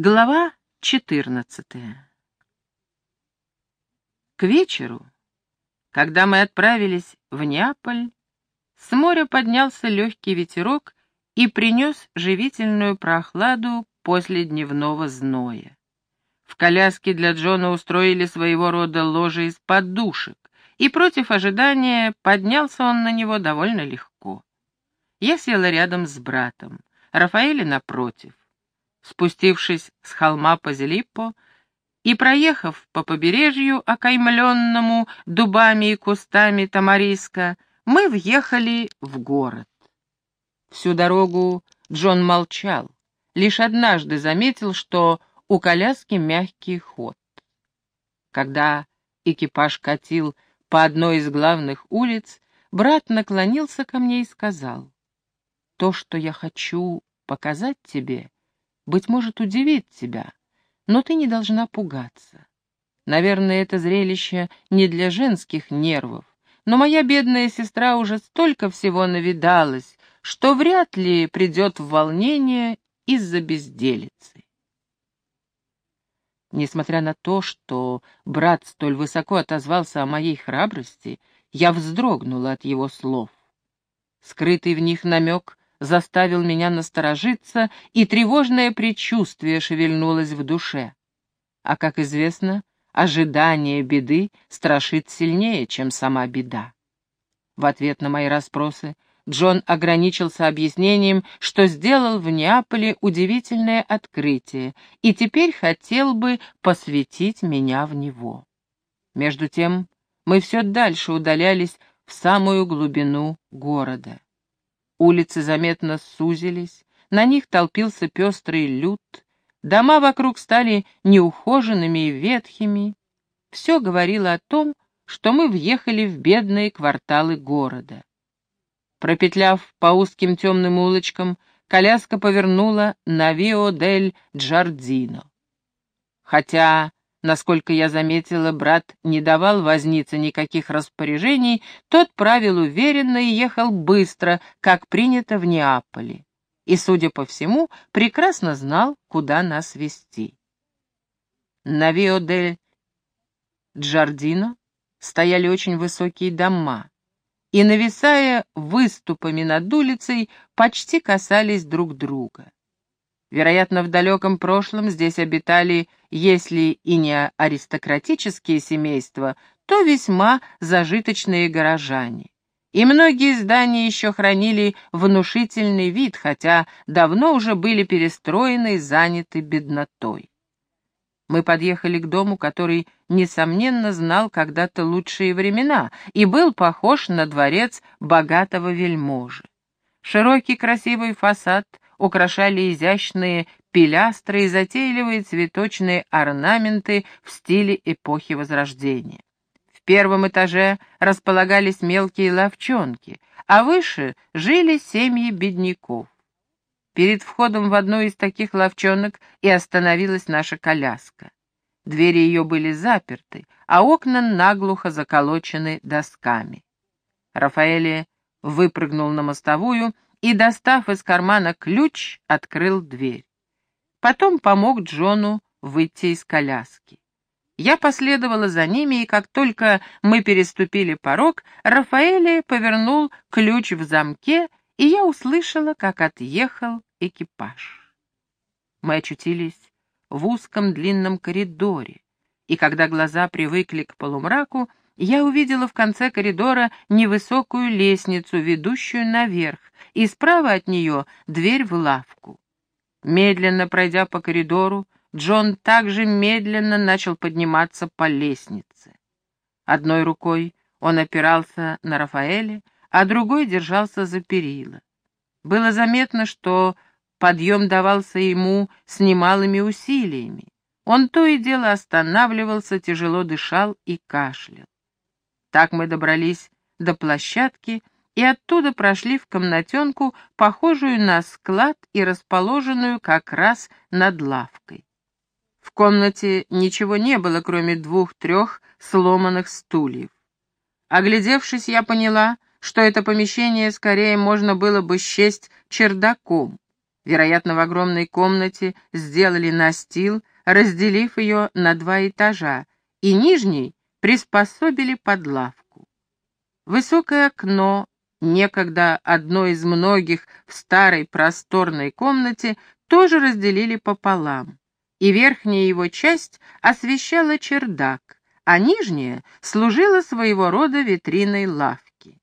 Глава 14 К вечеру, когда мы отправились в Неаполь, с моря поднялся легкий ветерок и принес живительную прохладу после дневного зноя. В коляске для Джона устроили своего рода ложе из подушек, и против ожидания поднялся он на него довольно легко. Я села рядом с братом, Рафаэля напротив. Спустившись с холма Пазилиппо и проехав по побережью, окаймленному дубами и кустами тамариска, мы въехали в город. Всю дорогу Джон молчал, лишь однажды заметил, что у коляски мягкий ход. Когда экипаж катил по одной из главных улиц, брат наклонился ко мне и сказал, «То, что я хочу показать тебе, быть может, удивит тебя, но ты не должна пугаться. Наверное, это зрелище не для женских нервов, но моя бедная сестра уже столько всего навидалась, что вряд ли придет в волнение из-за безделицы. Несмотря на то, что брат столь высоко отозвался о моей храбрости, я вздрогнула от его слов. Скрытый в них намек заставил меня насторожиться, и тревожное предчувствие шевельнулось в душе. А, как известно, ожидание беды страшит сильнее, чем сама беда. В ответ на мои расспросы Джон ограничился объяснением, что сделал в Неаполе удивительное открытие и теперь хотел бы посвятить меня в него. Между тем мы все дальше удалялись в самую глубину города. Улицы заметно сузились, на них толпился пестрый люд, дома вокруг стали неухоженными и ветхими. Все говорило о том, что мы въехали в бедные кварталы города. Пропетляв по узким темным улочкам, коляска повернула на Вио-дель-Джардино. Хотя Насколько я заметила, брат не давал вознице никаких распоряжений, тот правил уверенно и ехал быстро, как принято в Неаполе. И, судя по всему, прекрасно знал, куда нас вести. На Вио-дель-Джардино стояли очень высокие дома, и, нависая выступами над улицей, почти касались друг друга. Вероятно, в далеком прошлом здесь обитали, если и не аристократические семейства, то весьма зажиточные горожане. И многие здания еще хранили внушительный вид, хотя давно уже были перестроены и заняты беднотой. Мы подъехали к дому, который, несомненно, знал когда-то лучшие времена и был похож на дворец богатого вельможи. Широкий красивый фасад — украшали изящные пилястры и затейливые цветочные орнаменты в стиле эпохи Возрождения. В первом этаже располагались мелкие ловчонки, а выше жили семьи бедняков. Перед входом в одну из таких ловчонок и остановилась наша коляска. Двери ее были заперты, а окна наглухо заколочены досками. Рафаэле выпрыгнул на мостовую и, достав из кармана ключ, открыл дверь. Потом помог Джону выйти из коляски. Я последовала за ними, и как только мы переступили порог, Рафаэле повернул ключ в замке, и я услышала, как отъехал экипаж. Мы очутились в узком длинном коридоре, и когда глаза привыкли к полумраку, я увидела в конце коридора невысокую лестницу, ведущую наверх, и справа от нее дверь в лавку. Медленно пройдя по коридору, Джон также медленно начал подниматься по лестнице. Одной рукой он опирался на Рафаэля, а другой держался за перила. Было заметно, что подъем давался ему с немалыми усилиями. Он то и дело останавливался, тяжело дышал и кашлял. Так мы добрались до площадки и оттуда прошли в комнатенку, похожую на склад и расположенную как раз над лавкой. В комнате ничего не было, кроме двух-трех сломанных стульев. Оглядевшись, я поняла, что это помещение скорее можно было бы счесть чердаком. Вероятно, в огромной комнате сделали настил, разделив ее на два этажа, и нижний приспособили под лавку. Высокое окно, некогда одно из многих в старой просторной комнате, тоже разделили пополам, и верхняя его часть освещала чердак, а нижняя служила своего рода витриной лавки.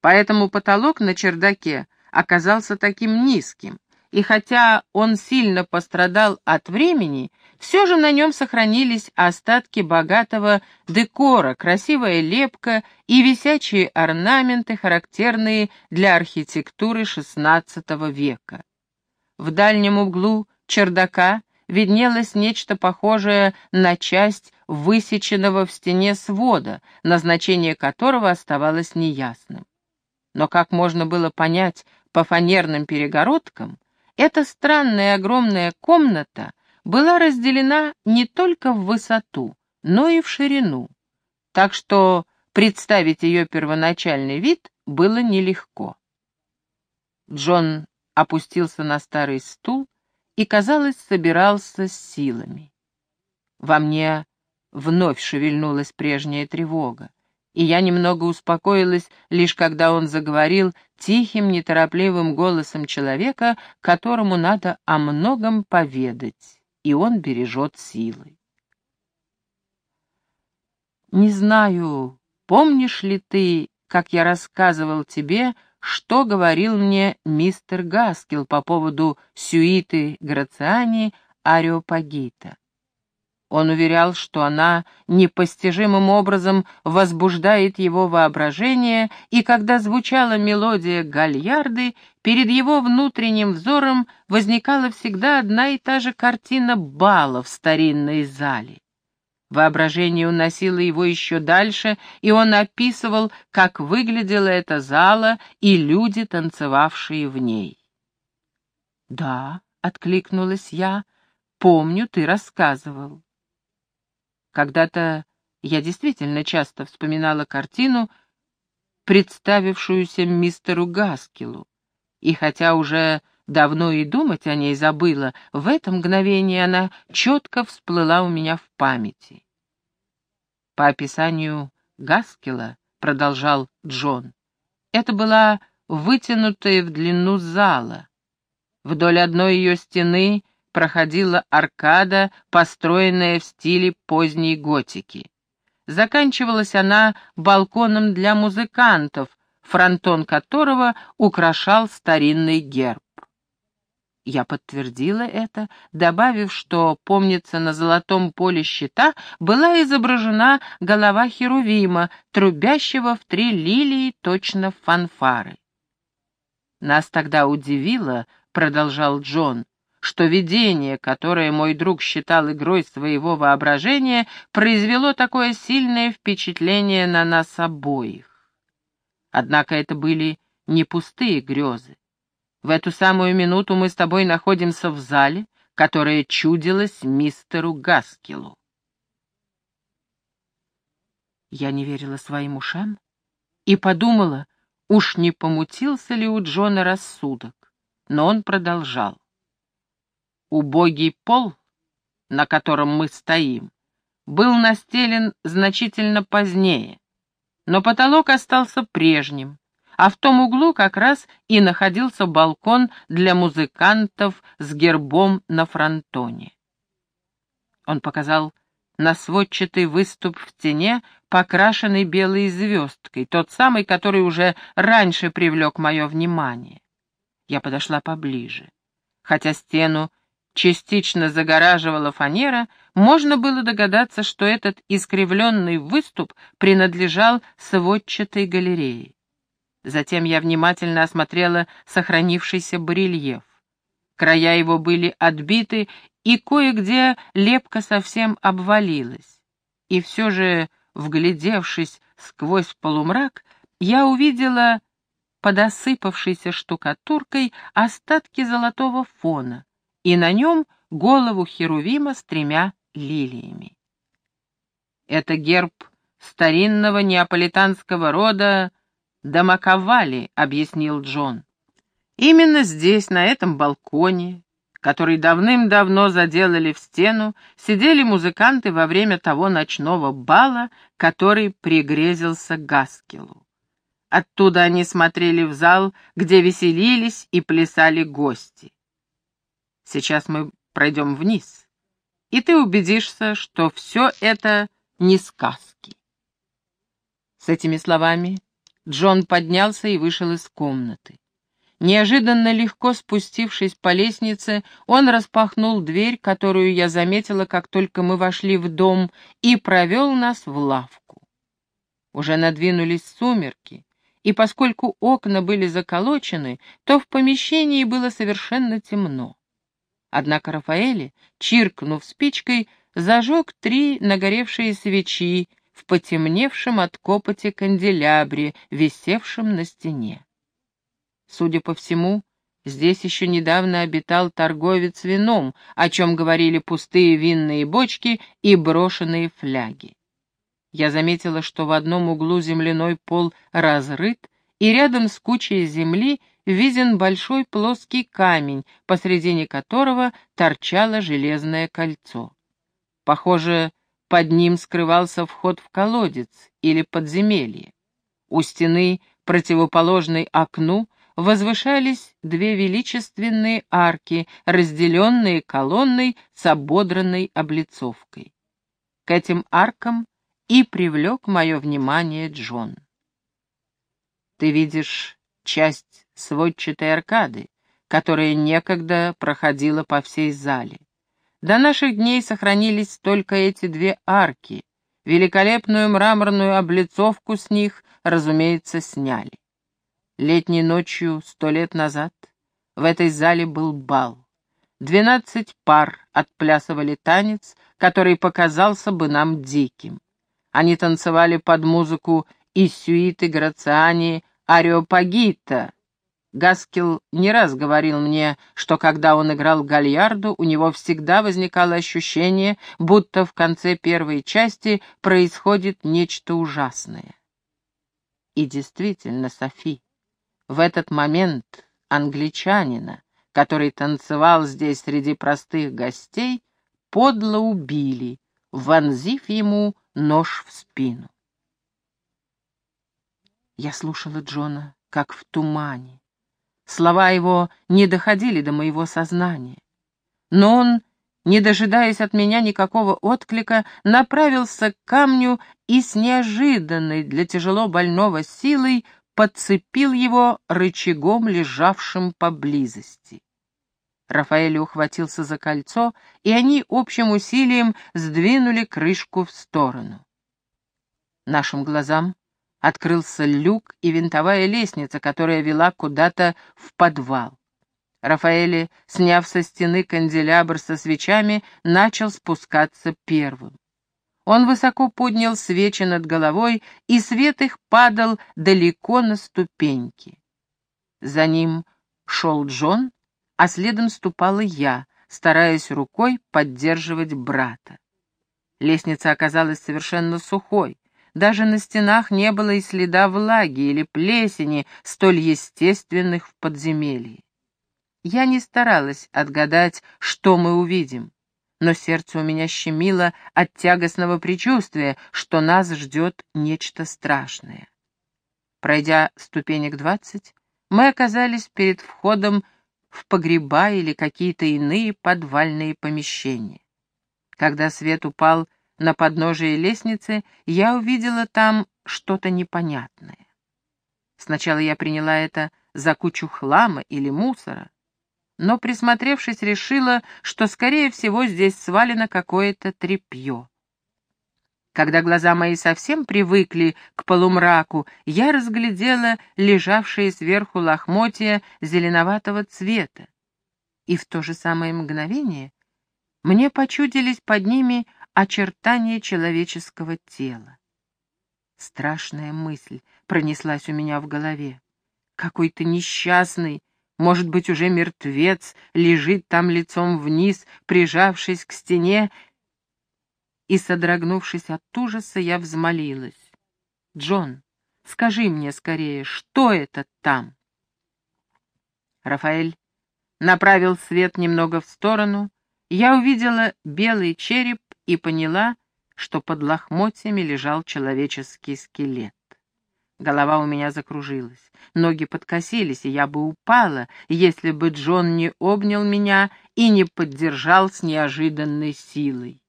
Поэтому потолок на чердаке оказался таким низким, и хотя он сильно пострадал от времени, все же на нем сохранились остатки богатого декора, красивая лепка и висячие орнаменты, характерные для архитектуры XVI века. В дальнем углу чердака виднелось нечто похожее на часть высеченного в стене свода, назначение которого оставалось неясным. Но как можно было понять по фанерным перегородкам, эта странная огромная комната была разделена не только в высоту, но и в ширину, так что представить ее первоначальный вид было нелегко. Джон опустился на старый стул и, казалось, собирался с силами. Во мне вновь шевельнулась прежняя тревога и я немного успокоилась, лишь когда он заговорил тихим, неторопливым голосом человека, которому надо о многом поведать, и он бережет силы. «Не знаю, помнишь ли ты, как я рассказывал тебе, что говорил мне мистер Гаскил по поводу сюиты Грациани Ариопагита?» Он уверял, что она непостижимым образом возбуждает его воображение, и когда звучала мелодия гальярды, перед его внутренним взором возникала всегда одна и та же картина бала в старинной зале. Воображение уносило его еще дальше, и он описывал, как выглядела эта зала и люди, танцевавшие в ней. «Да», — откликнулась я, — «помню, ты рассказывал». Когда-то я действительно часто вспоминала картину, представившуюся мистеру Гаскилу, и хотя уже давно и думать о ней забыла, в это мгновение она четко всплыла у меня в памяти. По описанию Гаскила, продолжал Джон, это была вытянутая в длину зала. Вдоль одной ее стены проходила аркада, построенная в стиле поздней готики. Заканчивалась она балконом для музыкантов, фронтон которого украшал старинный герб. Я подтвердила это, добавив, что, помнится, на золотом поле щита была изображена голова Херувима, трубящего в три лилии точно фанфары. «Нас тогда удивило», — продолжал Джон, что видение, которое мой друг считал игрой своего воображения, произвело такое сильное впечатление на нас обоих. Однако это были не пустые грезы. В эту самую минуту мы с тобой находимся в зале, которая чудилась мистеру Гаскилу. Я не верила своим ушам и подумала, уж не помутился ли у Джона рассудок, но он продолжал. Убогий пол, на котором мы стоим, был настелен значительно позднее, но потолок остался прежним, а в том углу как раз и находился балкон для музыкантов с гербом на фронтоне. Он показал на сводчатый выступ в стене, покрашенный белой звездкой, тот самый, который уже раньше привлек мое внимание. Я подошла поближе. Хотя стену частично загораживала фанера, можно было догадаться, что этот искривленный выступ принадлежал сводчатой галерее. Затем я внимательно осмотрела сохранившийся барельеф. Края его были отбиты, и кое-где лепка совсем обвалилась. И все же, вглядевшись сквозь полумрак, я увидела под осыпавшейся штукатуркой остатки золотого фона, и на нем голову Херувима с тремя лилиями. Это герб старинного неаполитанского рода Дамаковали, объяснил Джон. Именно здесь, на этом балконе, который давным-давно заделали в стену, сидели музыканты во время того ночного бала, который пригрезился Гаскелу. Оттуда они смотрели в зал, где веселились и плясали гости. Сейчас мы пройдем вниз, и ты убедишься, что все это не сказки. С этими словами Джон поднялся и вышел из комнаты. Неожиданно легко спустившись по лестнице, он распахнул дверь, которую я заметила, как только мы вошли в дом, и провел нас в лавку. Уже надвинулись сумерки, и поскольку окна были заколочены, то в помещении было совершенно темно. Однако Рафаэле, чиркнув спичкой, зажег три нагоревшие свечи в потемневшем от копоти канделябре, висевшем на стене. Судя по всему, здесь еще недавно обитал торговец вином, о чем говорили пустые винные бочки и брошенные фляги. Я заметила, что в одном углу земляной пол разрыт, и рядом с кучей земли виден большой плоский камень, посредине которого торчало железное кольцо. Похоже, под ним скрывался вход в колодец или подземелье. У стены, противоположной окну, возвышались две величественные арки, разделенные колонной с ободранной облицовкой. К этим аркам и привлек мое внимание Джон. «Ты видишь часть сводчатой аркады, которая некогда проходила по всей зале. До наших дней сохранились только эти две арки. Великолепную мраморную облицовку с них, разумеется, сняли. Летней ночью сто лет назад в этой зале был бал. Двенадцать пар отплясывали танец, который показался бы нам диким. Они танцевали под музыку из сюиты Грациани Ареопагита. Гаскил не раз говорил мне, что когда он играл гальярду, у него всегда возникало ощущение, будто в конце первой части происходит нечто ужасное. И действительно, Софи, в этот момент англичанина, который танцевал здесь среди простых гостей, подло убили, вонзив ему нож в спину. Я слушала Джона, как в тумане. Слова его не доходили до моего сознания. Но он, не дожидаясь от меня никакого отклика, направился к камню и с неожиданной для тяжело больного силой подцепил его рычагом, лежавшим поблизости. Рафаэль ухватился за кольцо, и они общим усилием сдвинули крышку в сторону. Нашим глазам открылся люк и винтовая лестница, которая вела куда-то в подвал. Рафаэль, сняв со стены канделябр со свечами, начал спускаться первым. Он высоко поднял свечи над головой, и свет их падал далеко на ступеньки. За ним шел Джон, а следом ступала я, стараясь рукой поддерживать брата. Лестница оказалась совершенно сухой. Даже на стенах не было и следа влаги или плесени, столь естественных в подземелье. Я не старалась отгадать, что мы увидим но сердце у меня щемило от тягостного предчувствия, что нас ждет нечто страшное. Пройдя ступенек двадцать, мы оказались перед входом в погреба или какие-то иные подвальные помещения. Когда свет упал на подножие лестницы, я увидела там что-то непонятное. Сначала я приняла это за кучу хлама или мусора, но, присмотревшись, решила, что, скорее всего, здесь свалено какое-то тряпье. Когда глаза мои совсем привыкли к полумраку, я разглядела лежавшие сверху лохмотья зеленоватого цвета. И в то же самое мгновение мне почудились под ними очертания человеческого тела. Страшная мысль пронеслась у меня в голове. Какой-то несчастный, может быть, уже мертвец лежит там лицом вниз, прижавшись к стене, и, содрогнувшись от ужаса, я взмолилась. «Джон, скажи мне скорее, что это там?» Рафаэль направил свет немного в сторону, я увидела белый череп и поняла, что под лохмотьями лежал человеческий скелет. Голова у меня закружилась, ноги подкосились, и я бы упала, если бы Джон не обнял меня и не поддержал с неожиданной силой.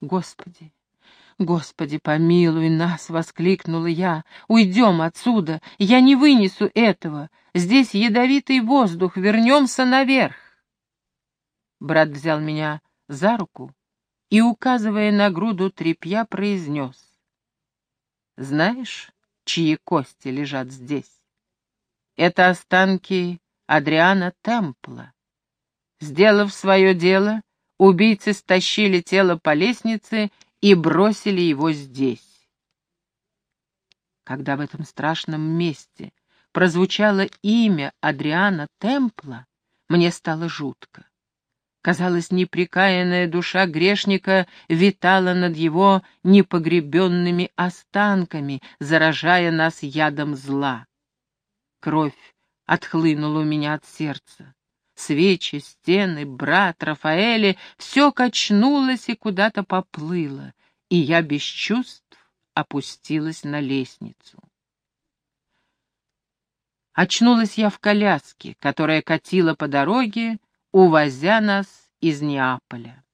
Господи, «Господи, помилуй нас!» — воскликнула я. «Уйдем отсюда! Я не вынесу этого! Здесь ядовитый воздух! Вернемся наверх!» Брат взял меня за руку и, указывая на груду тряпья, произнес. «Знаешь, чьи кости лежат здесь? Это останки Адриана Темпла. Сделав свое дело, убийцы стащили тело по лестнице и бросили его здесь. Когда в этом страшном месте прозвучало имя Адриана Темпла, мне стало жутко. Казалось, неприкаянная душа грешника витала над его непогребенными останками, заражая нас ядом зла. Кровь отхлынула у меня от сердца. Свечи, стены, брат, Рафаэли — все качнулось и куда-то поплыло, и я без чувств опустилась на лестницу. Очнулась я в коляске, которая катила по дороге, увозя нас из Неаполя.